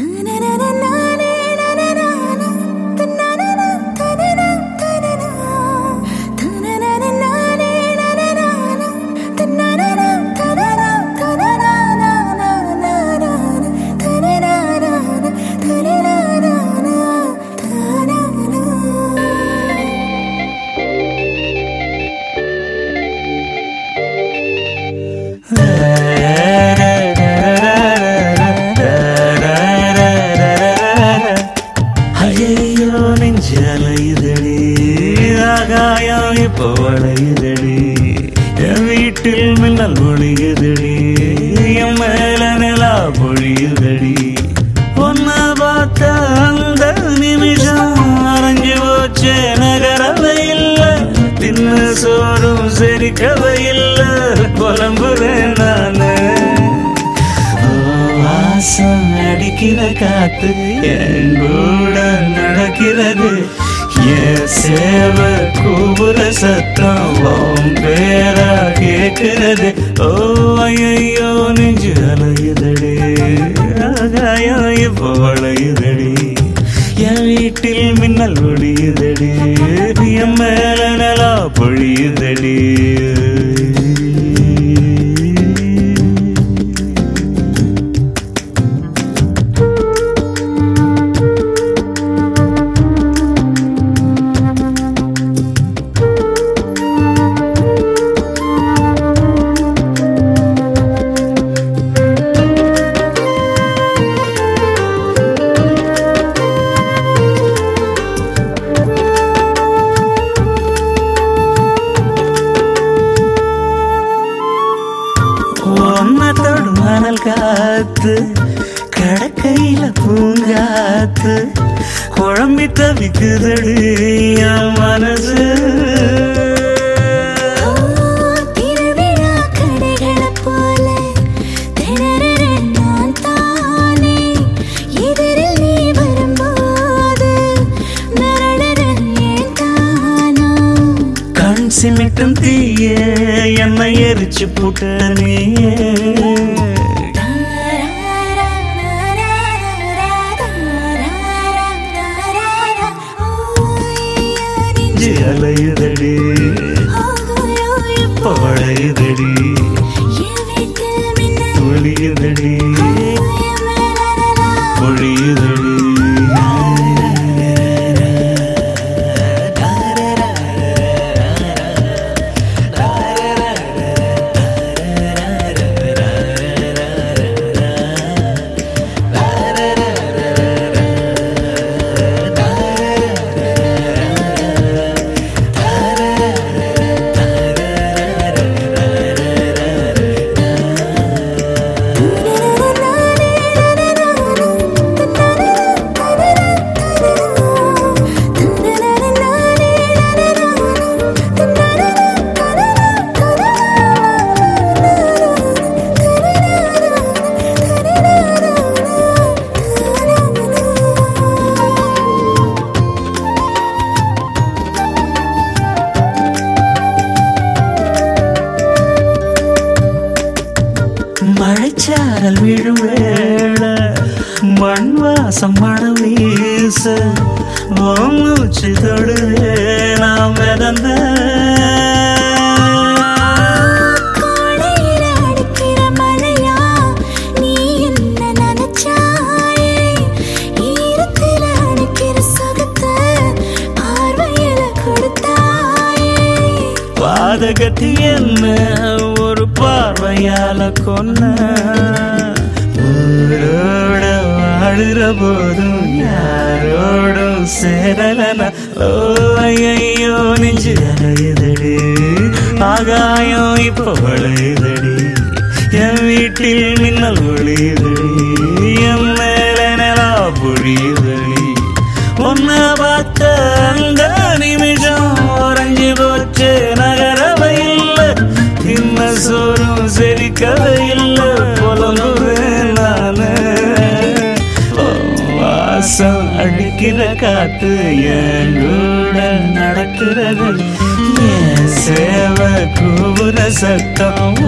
그날의 வீட்டில் மின்னல் ஒளியுதடி என் மேல நிலா பொழியுதடி. ஒன்ன பார்த்த அந்த நிமிஷம் அரைஞ்சு போச்சே நகரவை இல்ல. தின்ன சோறும் செரிக்கவை இல்ல. புலம்புறேன் நானு. வாசம் அடிக்கிற காத்து என் கூட நடக்கிறது. சேவ கூபுர சத்தம் உன் பேரா கேட்கிறது ஓ ஐயோ நெஞ்சு அலையுதடி. ஆகாயம் இப்போ வளையுதடி என் வீட்டில் மின்னல் ஒடியுதடி. காத்து கடக்கையில பூங்காத்து குழம்பி தவிக்குதடி என் மனசு. சிமிட்டும் தீய என்னை எரிச்சு புட்ட அலையுதடி பழையுதடி ஒளியுதடி மழைச்சாரல் விழும் வேள மண் வாசம் மழை வீச மூச்சு தொடுவே நாம் மிதந்த கோடையில அடிக்கிற கையால கொன்ன ஊரோட வாழுற போதும் யாரோடும் சேரலன? ஓ ஐயோ நெஞ்சு அலையுதடி. ஆகாயம் இப்போ வளையுதடி. என் வீட்டில் மின்னல் ஒளியுதடி. என் மேல நிலா பொழியுதடி ஒன்ன பார்த்த அந்த நிமிஷம் உறைஞ்சு போச்சு. கதையில் புலம்புறேன் நானு. வாசம் அடிக்கிற காத்து என் கூட நடக்கிறது. சேவ கூபுர சத்தம்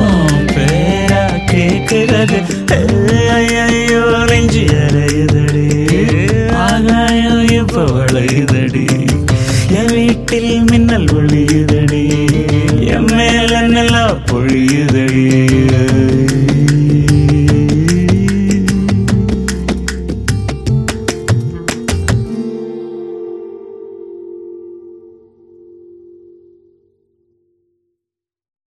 பேரா கேட்கிறது. ஐயோ நெஞ்சு அறையுதடி ஆகாயம் இப்ப வளையுதடி. என் வீட்டில் மின்னல் ஒளியுதடி பொழியுதையே